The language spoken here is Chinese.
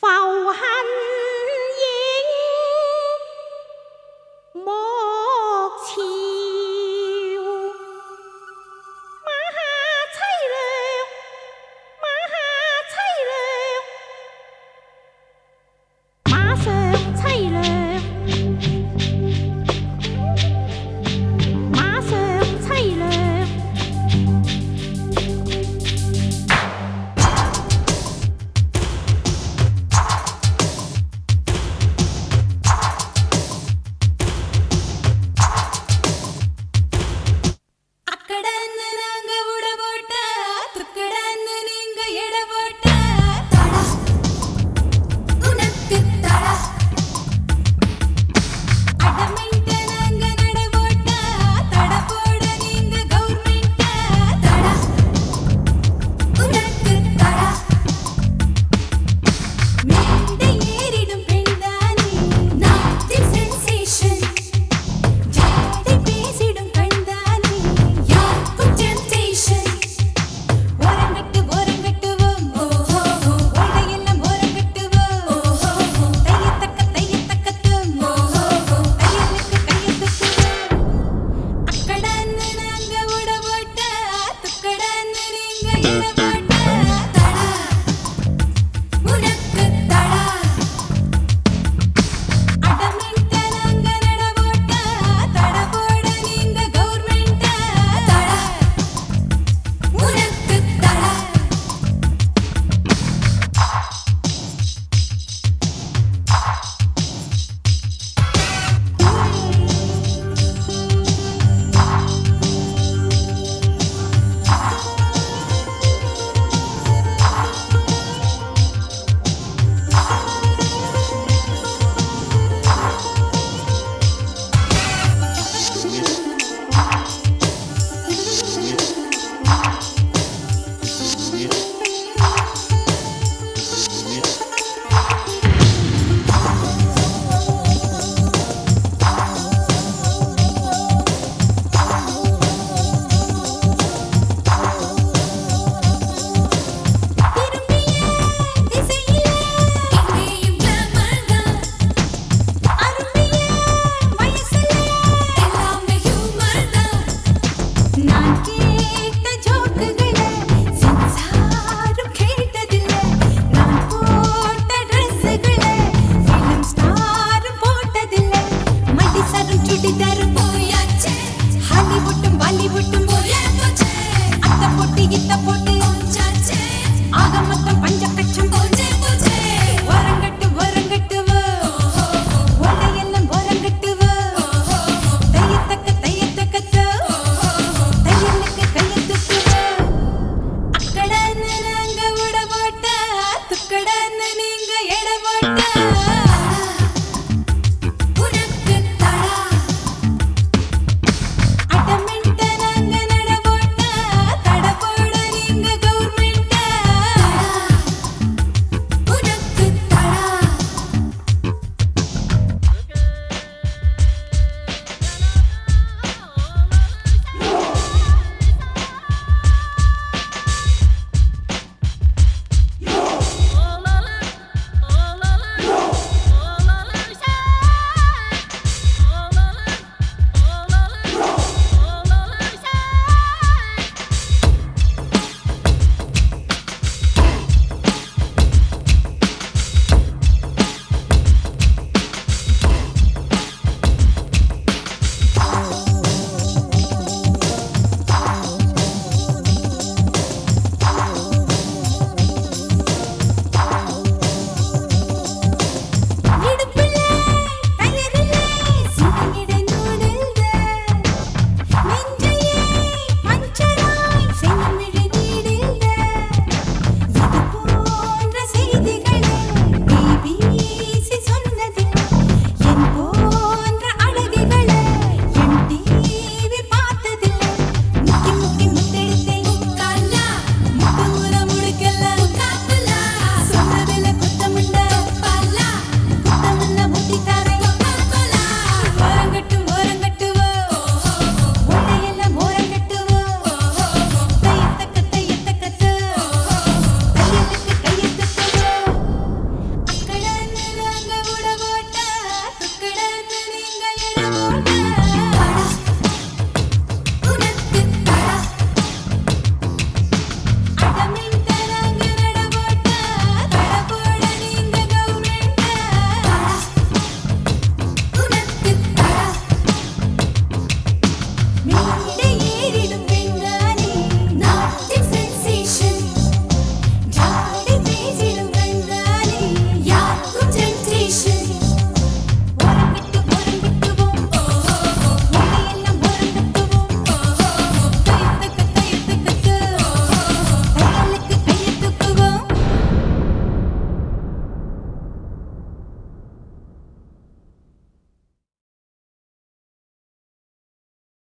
浮恨。கட்டி இந்த